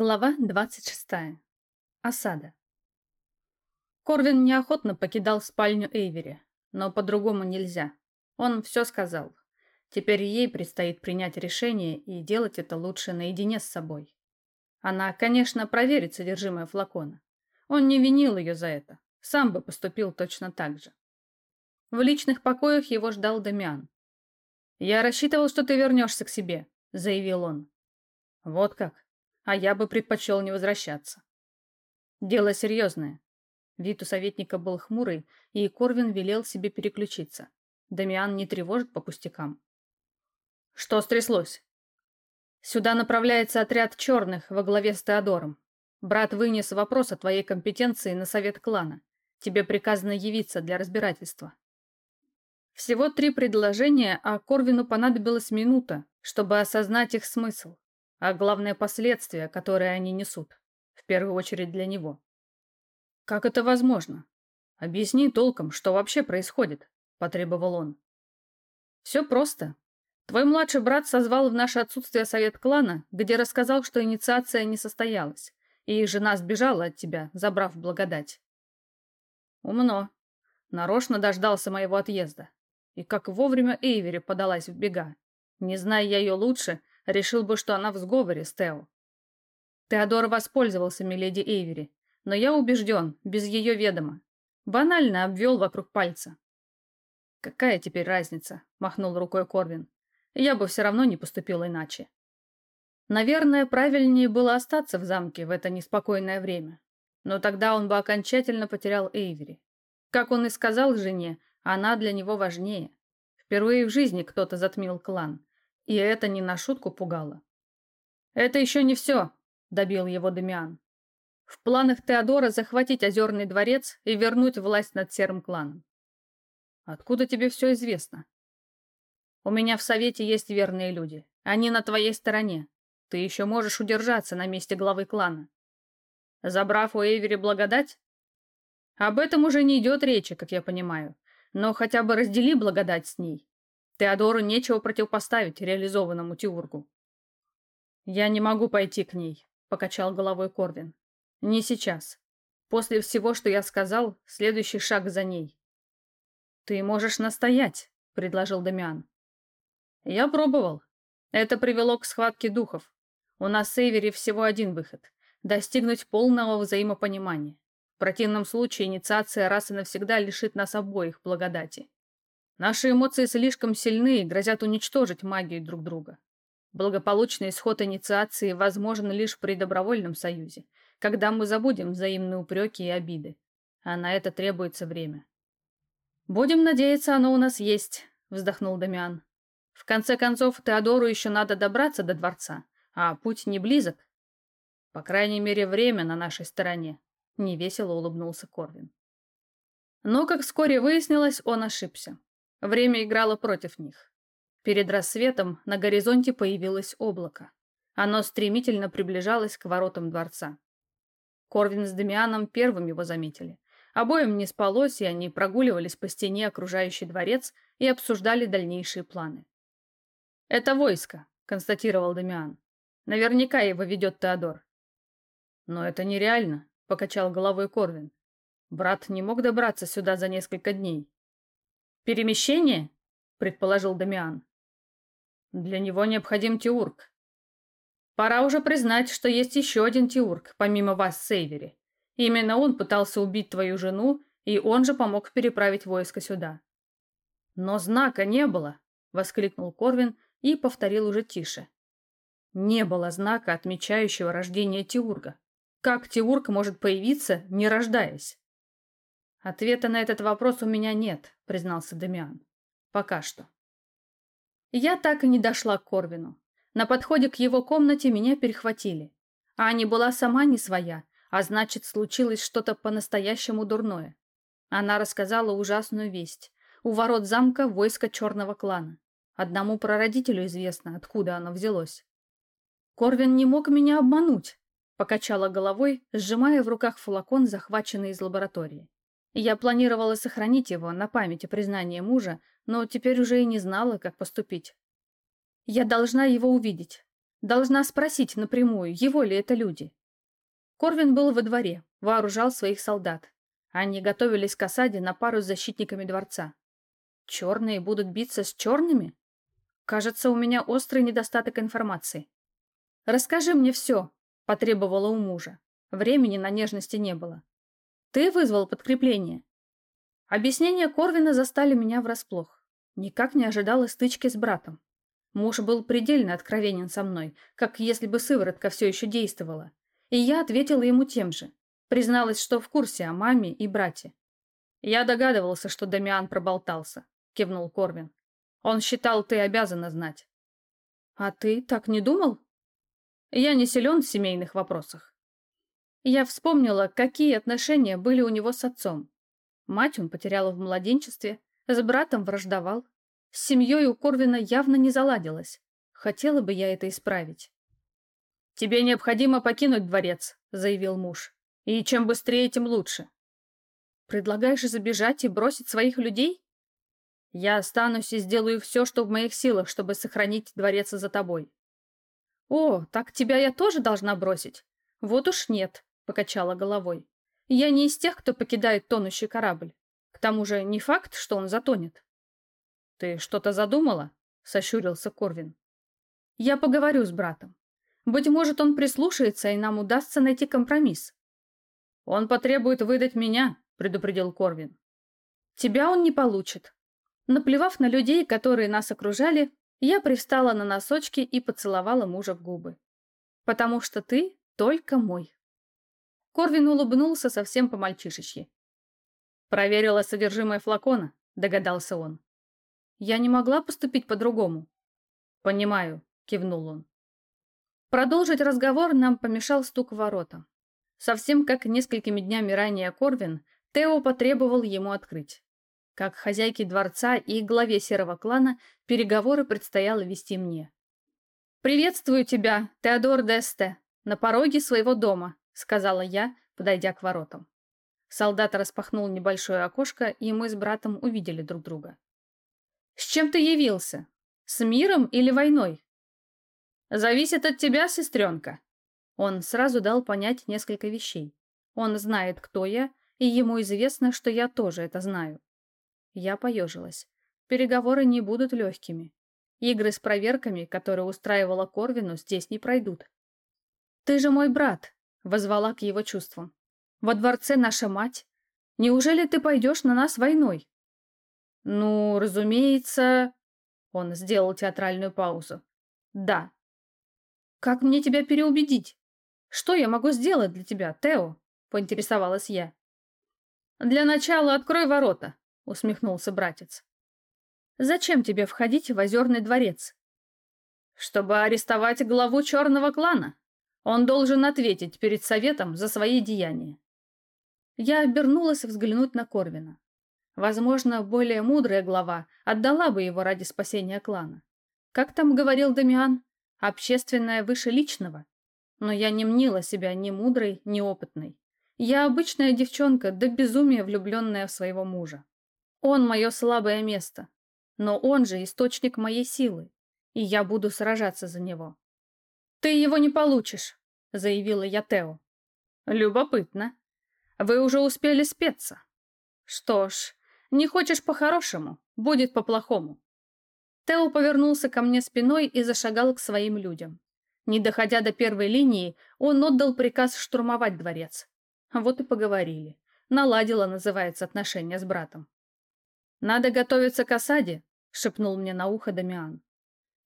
Глава 26. Осада. Корвин неохотно покидал спальню Эйвери, но по-другому нельзя. Он все сказал. Теперь ей предстоит принять решение и делать это лучше наедине с собой. Она, конечно, проверит содержимое флакона. Он не винил ее за это. Сам бы поступил точно так же. В личных покоях его ждал Дамиан. «Я рассчитывал, что ты вернешься к себе», — заявил он. «Вот как?» А я бы предпочел не возвращаться. Дело серьезное. Вид у советника был хмурый, и Корвин велел себе переключиться. Дамиан не тревожит по пустякам. Что стряслось? Сюда направляется отряд черных во главе с Теодором. Брат вынес вопрос о твоей компетенции на совет клана. Тебе приказано явиться для разбирательства. Всего три предложения, а Корвину понадобилась минута, чтобы осознать их смысл а главное последствия, которые они несут, в первую очередь для него. «Как это возможно? Объясни толком, что вообще происходит», – потребовал он. «Все просто. Твой младший брат созвал в наше отсутствие совет клана, где рассказал, что инициация не состоялась, и жена сбежала от тебя, забрав благодать». «Умно. Нарочно дождался моего отъезда. И как вовремя Эйвери подалась в бега. Не зная я ее лучше, Решил бы, что она в сговоре с Тео. Теодор воспользовался миледи Эйвери, но я убежден, без ее ведома. Банально обвел вокруг пальца. «Какая теперь разница?» – махнул рукой Корвин. «Я бы все равно не поступил иначе». Наверное, правильнее было остаться в замке в это неспокойное время. Но тогда он бы окончательно потерял Эйвери. Как он и сказал жене, она для него важнее. Впервые в жизни кто-то затмил клан. И это не на шутку пугало. «Это еще не все», — добил его Дамиан. «В планах Теодора захватить Озерный дворец и вернуть власть над серым кланом». «Откуда тебе все известно?» «У меня в совете есть верные люди. Они на твоей стороне. Ты еще можешь удержаться на месте главы клана. Забрав у Эйвери благодать? Об этом уже не идет речи, как я понимаю. Но хотя бы раздели благодать с ней. Теодору нечего противопоставить реализованному Тиургу. «Я не могу пойти к ней», — покачал головой Корвин. «Не сейчас. После всего, что я сказал, следующий шаг за ней». «Ты можешь настоять», — предложил Дамиан. «Я пробовал. Это привело к схватке духов. У нас с Эйвери всего один выход — достигнуть полного взаимопонимания. В противном случае инициация раз и навсегда лишит нас обоих благодати. Наши эмоции слишком сильны и грозят уничтожить магию друг друга. Благополучный исход инициации возможен лишь при добровольном союзе, когда мы забудем взаимные упреки и обиды. А на это требуется время. «Будем надеяться, оно у нас есть», — вздохнул Дамиан. «В конце концов, Теодору еще надо добраться до дворца, а путь не близок. По крайней мере, время на нашей стороне», — невесело улыбнулся Корвин. Но, как вскоре выяснилось, он ошибся. Время играло против них. Перед рассветом на горизонте появилось облако. Оно стремительно приближалось к воротам дворца. Корвин с Демианом первым его заметили. Обоим не спалось, и они прогуливались по стене окружающий дворец и обсуждали дальнейшие планы. «Это войско», — констатировал Демиан. «Наверняка его ведет Теодор». «Но это нереально», — покачал головой Корвин. «Брат не мог добраться сюда за несколько дней. «Перемещение?» — предположил Дамиан. «Для него необходим Теург. Пора уже признать, что есть еще один Теург, помимо вас, Сейвери. Именно он пытался убить твою жену, и он же помог переправить войско сюда». «Но знака не было!» — воскликнул Корвин и повторил уже тише. «Не было знака, отмечающего рождение Теурга. Как Теург может появиться, не рождаясь?» «Ответа на этот вопрос у меня нет», — признался Демиан. «Пока что». Я так и не дошла к Корвину. На подходе к его комнате меня перехватили. Аня была сама не своя, а значит, случилось что-то по-настоящему дурное. Она рассказала ужасную весть. У ворот замка войско черного клана. Одному прародителю известно, откуда оно взялось. Корвин не мог меня обмануть, покачала головой, сжимая в руках флакон, захваченный из лаборатории. Я планировала сохранить его на память о признании мужа, но теперь уже и не знала, как поступить. Я должна его увидеть. Должна спросить напрямую, его ли это люди. Корвин был во дворе, вооружал своих солдат. Они готовились к осаде на пару с защитниками дворца. Черные будут биться с черными? Кажется, у меня острый недостаток информации. «Расскажи мне все», — потребовала у мужа. Времени на нежности не было. «Ты вызвал подкрепление?» Объяснения Корвина застали меня врасплох. Никак не ожидала стычки с братом. Муж был предельно откровенен со мной, как если бы сыворотка все еще действовала. И я ответила ему тем же. Призналась, что в курсе о маме и брате. «Я догадывался, что Дамиан проболтался», — кивнул Корвин. «Он считал, ты обязана знать». «А ты так не думал?» «Я не силен в семейных вопросах». Я вспомнила, какие отношения были у него с отцом. Мать он потерял в младенчестве, с братом враждовал. С семьей у Корвина явно не заладилось. Хотела бы я это исправить. «Тебе необходимо покинуть дворец», — заявил муж. «И чем быстрее, тем лучше». «Предлагаешь забежать и бросить своих людей?» «Я останусь и сделаю все, что в моих силах, чтобы сохранить дворец за тобой». «О, так тебя я тоже должна бросить?» «Вот уж нет», — покачала головой. Я не из тех, кто покидает тонущий корабль. К тому же не факт, что он затонет. Ты что-то задумала? Сощурился Корвин. Я поговорю с братом. Быть может, он прислушается, и нам удастся найти компромисс. Он потребует выдать меня, предупредил Корвин. Тебя он не получит. Наплевав на людей, которые нас окружали, я привстала на носочки и поцеловала мужа в губы. Потому что ты только мой. Корвин улыбнулся совсем по-мальчишечьи. «Проверила содержимое флакона», — догадался он. «Я не могла поступить по-другому». «Понимаю», — кивнул он. Продолжить разговор нам помешал стук в ворота. Совсем как несколькими днями ранее Корвин, Тео потребовал ему открыть. Как хозяйке дворца и главе серого клана переговоры предстояло вести мне. «Приветствую тебя, Теодор Десте, на пороге своего дома», сказала я, подойдя к воротам. Солдат распахнул небольшое окошко, и мы с братом увидели друг друга. «С чем ты явился? С миром или войной?» «Зависит от тебя, сестренка». Он сразу дал понять несколько вещей. Он знает, кто я, и ему известно, что я тоже это знаю. Я поежилась. Переговоры не будут легкими. Игры с проверками, которые устраивала Корвину, здесь не пройдут. «Ты же мой брат», Возвала к его чувствам. «Во дворце наша мать. Неужели ты пойдешь на нас войной?» «Ну, разумеется...» Он сделал театральную паузу. «Да». «Как мне тебя переубедить? Что я могу сделать для тебя, Тео?» Поинтересовалась я. «Для начала открой ворота», усмехнулся братец. «Зачем тебе входить в озерный дворец?» «Чтобы арестовать главу черного клана», он должен ответить перед советом за свои деяния. Я обернулась взглянуть на Корвина. Возможно, более мудрая глава отдала бы его ради спасения клана. Как там говорил Дамиан, общественное выше личного. Но я не мнила себя ни мудрой, ни опытной. Я обычная девчонка, до да безумия влюбленная в своего мужа. Он мое слабое место, но он же источник моей силы, и я буду сражаться за него. «Ты его не получишь», — заявила я Тео. «Любопытно. Вы уже успели спеться. Что ж, не хочешь по-хорошему, будет по-плохому». Тео повернулся ко мне спиной и зашагал к своим людям. Не доходя до первой линии, он отдал приказ штурмовать дворец. Вот и поговорили. Наладила, называется, отношения с братом. «Надо готовиться к осаде», — шепнул мне на ухо Дамиан.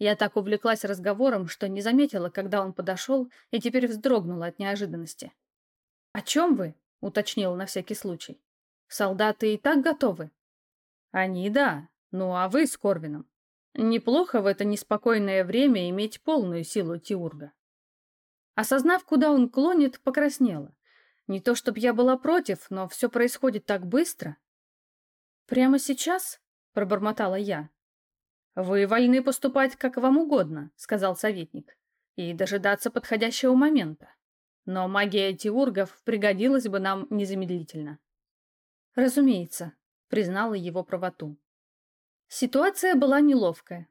Я так увлеклась разговором, что не заметила, когда он подошел, и теперь вздрогнула от неожиданности. «О чем вы?» — уточнил на всякий случай. «Солдаты и так готовы?» «Они — да. Ну а вы с Корвином? Неплохо в это неспокойное время иметь полную силу Тиурга». Осознав, куда он клонит, покраснела. Не то чтобы я была против, но все происходит так быстро. «Прямо сейчас?» — пробормотала я. «Вы вольны поступать как вам угодно», — сказал советник, «и дожидаться подходящего момента. Но магия Тиургов пригодилась бы нам незамедлительно». «Разумеется», — признала его правоту. Ситуация была неловкая.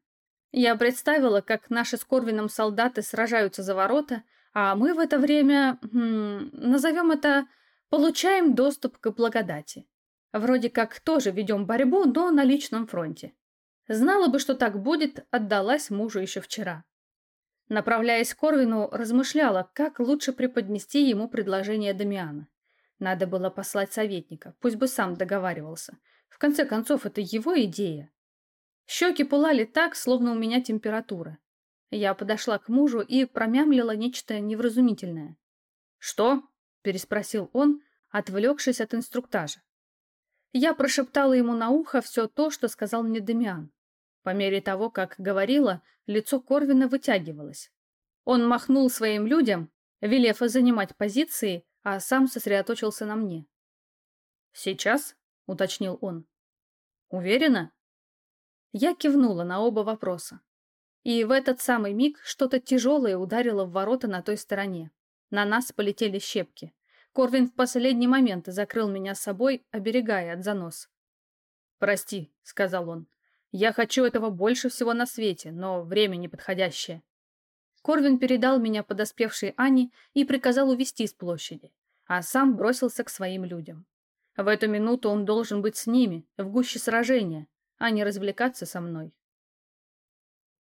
Я представила, как наши с Корвином солдаты сражаются за ворота, а мы в это время, хм, назовем это, получаем доступ к благодати. Вроде как тоже ведем борьбу, но на личном фронте. Знала бы, что так будет, отдалась мужу еще вчера. Направляясь к Корвину, размышляла, как лучше преподнести ему предложение Дамиана. Надо было послать советника, пусть бы сам договаривался. В конце концов, это его идея. Щеки пылали так, словно у меня температура. Я подошла к мужу и промямлила нечто невразумительное. «Что?» – переспросил он, отвлекшись от инструктажа. Я прошептала ему на ухо все то, что сказал мне Демиан. По мере того, как говорила, лицо Корвина вытягивалось. Он махнул своим людям, велев занимать позиции, а сам сосредоточился на мне. «Сейчас?» — уточнил он. «Уверена?» Я кивнула на оба вопроса. И в этот самый миг что-то тяжелое ударило в ворота на той стороне. На нас полетели щепки. Корвин в последний момент закрыл меня собой, оберегая от занос. «Прости», — сказал он. Я хочу этого больше всего на свете, но время неподходящее. Корвин передал меня подоспевшей Ане и приказал увести с площади, а сам бросился к своим людям. В эту минуту он должен быть с ними, в гуще сражения, а не развлекаться со мной.